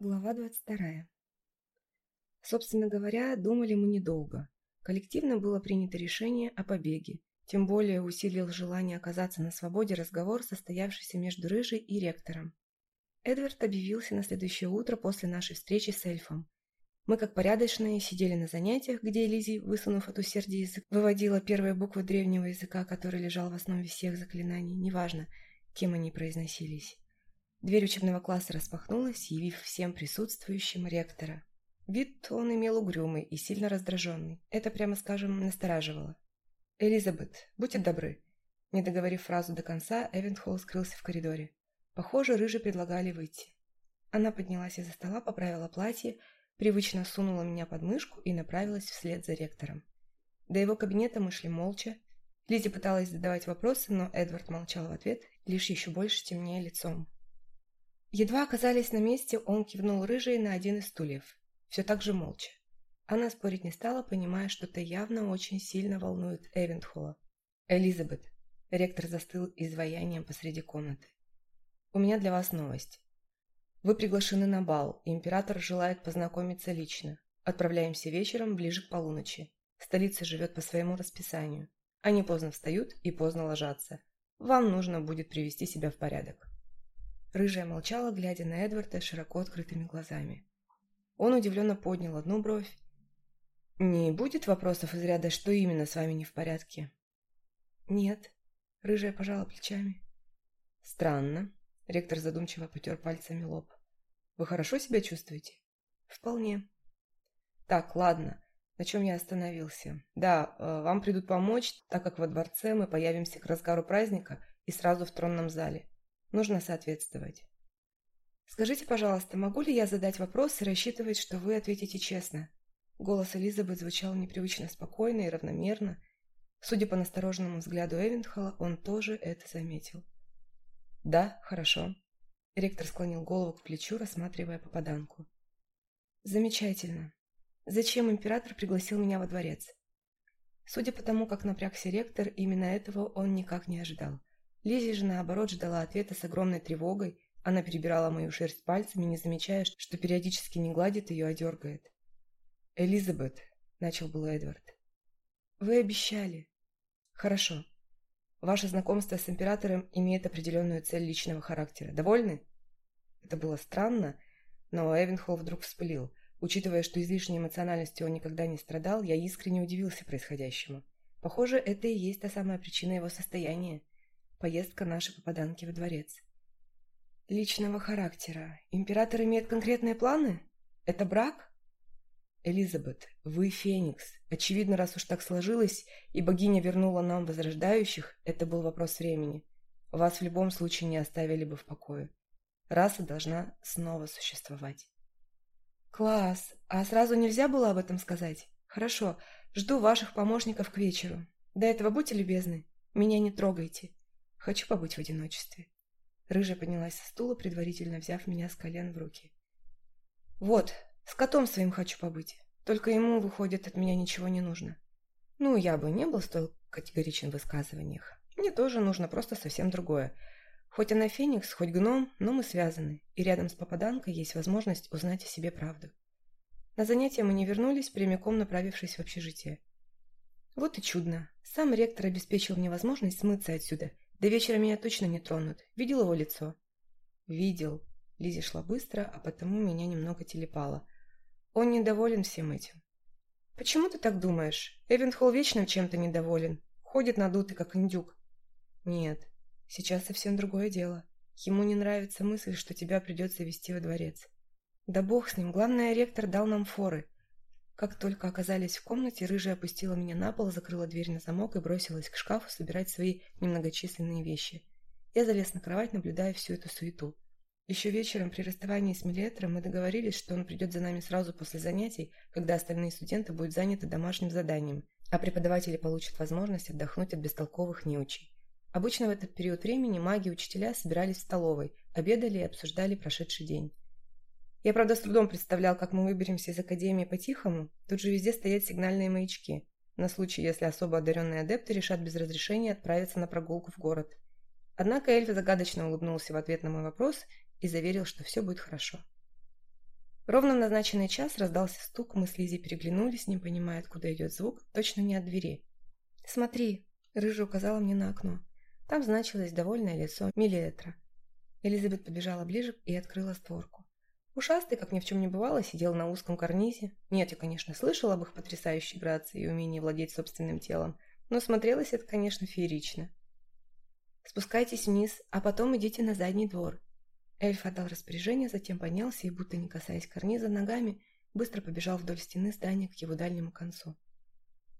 Глава 22. Собственно говоря, думали мы недолго. Коллективно было принято решение о побеге. Тем более усилил желание оказаться на свободе разговор, состоявшийся между Рыжей и ректором. Эдвард объявился на следующее утро после нашей встречи с эльфом. Мы, как порядочные, сидели на занятиях, где Элизи, высунув от усердия язык, выводила первые буквы древнего языка, который лежал в основе всех заклинаний, неважно, кем они произносились. Дверь учебного класса распахнулась, явив всем присутствующим ректора. Вид он имел угрюмый и сильно раздраженный. Это, прямо скажем, настораживало. «Элизабет, будьте добры». Не договорив фразу до конца, Эвен скрылся в коридоре. Похоже, рыжи предлагали выйти. Она поднялась из-за стола, поправила платье, привычно сунула меня под мышку и направилась вслед за ректором. До его кабинета мы шли молча. Лизи пыталась задавать вопросы, но Эдвард молчал в ответ, лишь еще больше темнее лицом. Едва оказались на месте, он кивнул рыжей на один из стульев. Все так же молча. Она спорить не стала, понимая, что это явно очень сильно волнует Эвентхола. «Элизабет», — ректор застыл изваянием посреди комнаты. «У меня для вас новость. Вы приглашены на бал, и император желает познакомиться лично. Отправляемся вечером ближе к полуночи. Столица живет по своему расписанию. Они поздно встают и поздно ложатся. Вам нужно Рыжая молчала, глядя на Эдварда широко открытыми глазами. Он удивленно поднял одну бровь. «Не будет вопросов из ряда, что именно с вами не в порядке?» «Нет», — рыжая пожала плечами. «Странно», — ректор задумчиво потер пальцами лоб. «Вы хорошо себя чувствуете?» «Вполне». «Так, ладно. На чем я остановился? Да, э, вам придут помочь, так как во дворце мы появимся к разгару праздника и сразу в тронном зале нужно соответствовать. «Скажите, пожалуйста, могу ли я задать вопрос и рассчитывать, что вы ответите честно?» Голос Элизабет звучал непривычно спокойно и равномерно. Судя по настороженному взгляду Эвентхала, он тоже это заметил. «Да, хорошо». Ректор склонил голову к плечу, рассматривая попаданку. «Замечательно. Зачем император пригласил меня во дворец?» Судя по тому, как напрягся ректор, именно этого он никак не ожидал. Лиза же, наоборот, ждала ответа с огромной тревогой. Она перебирала мою шерсть пальцами, не замечая, что периодически не гладит ее, а дергает. «Элизабет», — начал был Эдвард. «Вы обещали». «Хорошо. Ваше знакомство с императором имеет определенную цель личного характера. Довольны?» Это было странно, но Эвенхолл вдруг вспылил. Учитывая, что излишней эмоциональностью он никогда не страдал, я искренне удивился происходящему. Похоже, это и есть та самая причина его состояния поездка наша попаданки во дворец. Личного характера. Император имеет конкретные планы? Это брак? Элизабет, вы Феникс. Очевидно, раз уж так сложилось, и богиня вернула нам возрождающих, это был вопрос времени. Вас в любом случае не оставили бы в покое. Раса должна снова существовать. Класс! А сразу нельзя было об этом сказать? Хорошо, жду ваших помощников к вечеру. До этого будьте любезны, меня не трогайте. Хочу побыть в одиночестве. Рыжая поднялась со стула, предварительно взяв меня с колен в руки. Вот, с котом своим хочу побыть. Только ему, выходит, от меня ничего не нужно. Ну, я бы не был столь категоричен в высказываниях. Мне тоже нужно просто совсем другое. Хоть она феникс, хоть гном, но мы связаны, и рядом с попаданкой есть возможность узнать о себе правду. На занятия мы не вернулись, прямиком направившись в общежитие. Вот и чудно. Сам ректор обеспечил мне возможность смыться отсюда – до вечера меня точно не тронут. Видел его лицо? Видел. Лиза шла быстро, а потому меня немного телепало. Он недоволен всем этим. Почему ты так думаешь? Эвенхолл вечно чем-то недоволен. Ходит надутый, как индюк. Нет, сейчас совсем другое дело. Ему не нравится мысль, что тебя придется вести во дворец. Да бог с ним, главное, ректор дал нам форы. Как только оказались в комнате, рыжая опустила меня на пол, закрыла дверь на замок и бросилась к шкафу собирать свои немногочисленные вещи. Я залез на кровать, наблюдая всю эту суету. Еще вечером при расставании с Милетром мы договорились, что он придет за нами сразу после занятий, когда остальные студенты будут заняты домашним заданием, а преподаватели получат возможность отдохнуть от бестолковых неучей. Обычно в этот период времени маги учителя собирались в столовой, обедали и обсуждали прошедший день. Я, правда, с трудом представлял, как мы выберемся из Академии по-тихому. Тут же везде стоят сигнальные маячки, на случай, если особо одаренные адепты решат без разрешения отправиться на прогулку в город. Однако Эльф загадочно улыбнулся в ответ на мой вопрос и заверил, что все будет хорошо. Ровно в назначенный час раздался стук, мы с Лизей переглянулись, не понимая, откуда идет звук, точно не от двери. «Смотри!» – Рыжа указала мне на окно. Там значилось довольное лицо Милиэтра. Элизабет побежала ближе и открыла створку. Ушастый, как ни в чем не бывало, сидел на узком карнизе. Нет, я, конечно, слышала об их потрясающей грации и умении владеть собственным телом, но смотрелось это, конечно, феерично. «Спускайтесь вниз, а потом идите на задний двор». Эльф отдал распоряжение, затем поднялся и, будто не касаясь карниза ногами, быстро побежал вдоль стены здания к его дальнему концу.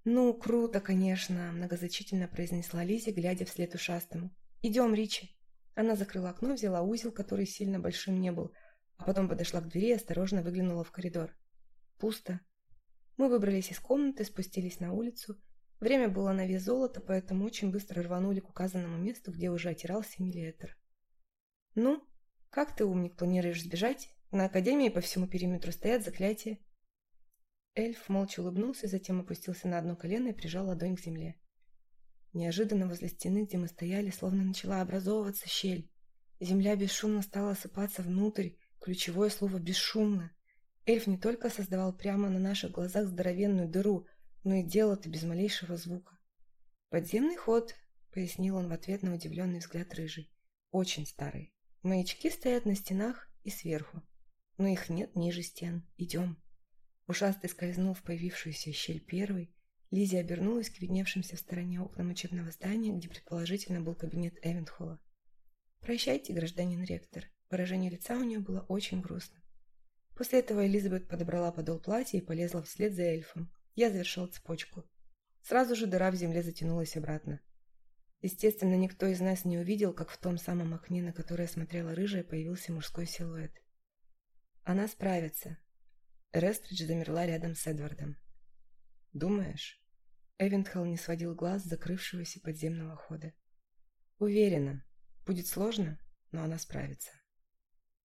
«Ну, круто, конечно», – многозначительно произнесла Лизи, глядя вслед ушастому. «Идем, Ричи». Она закрыла окно, взяла узел, который сильно большим не был – а потом подошла к двери и осторожно выглянула в коридор. Пусто. Мы выбрались из комнаты, спустились на улицу. Время было на вес золота, поэтому очень быстро рванули к указанному месту, где уже отирался миллиметр. «Ну, как ты, умник, планируешь сбежать? На Академии по всему периметру стоят заклятия». Эльф молча улыбнулся, затем опустился на одно колено и прижал ладонь к земле. Неожиданно возле стены, где мы стояли, словно начала образовываться щель. Земля бесшумно стала осыпаться внутрь, Ключевое слово «бесшумно». Эльф не только создавал прямо на наших глазах здоровенную дыру, но и делал это без малейшего звука. «Подземный ход», — пояснил он в ответ на удивленный взгляд рыжий. «Очень старый. Маячки стоят на стенах и сверху, но их нет ниже стен. Идем». Ушастый скользнул в появившуюся щель первой. Лизи обернулась к видневшимся в стороне окнам учебного здания, где предположительно был кабинет Эвенхола. «Прощайте, гражданин ректор», Выражение лица у нее было очень грустно. После этого Элизабет подобрала подол платья и полезла вслед за эльфом. Я завершил цепочку. Сразу же дыра в земле затянулась обратно. Естественно, никто из нас не увидел, как в том самом окне, на которое смотрела рыжая, появился мужской силуэт. «Она справится». Рестридж замерла рядом с Эдвардом. «Думаешь?» Эвентхелл не сводил глаз с закрывшегося подземного хода. «Уверена. Будет сложно, но она справится».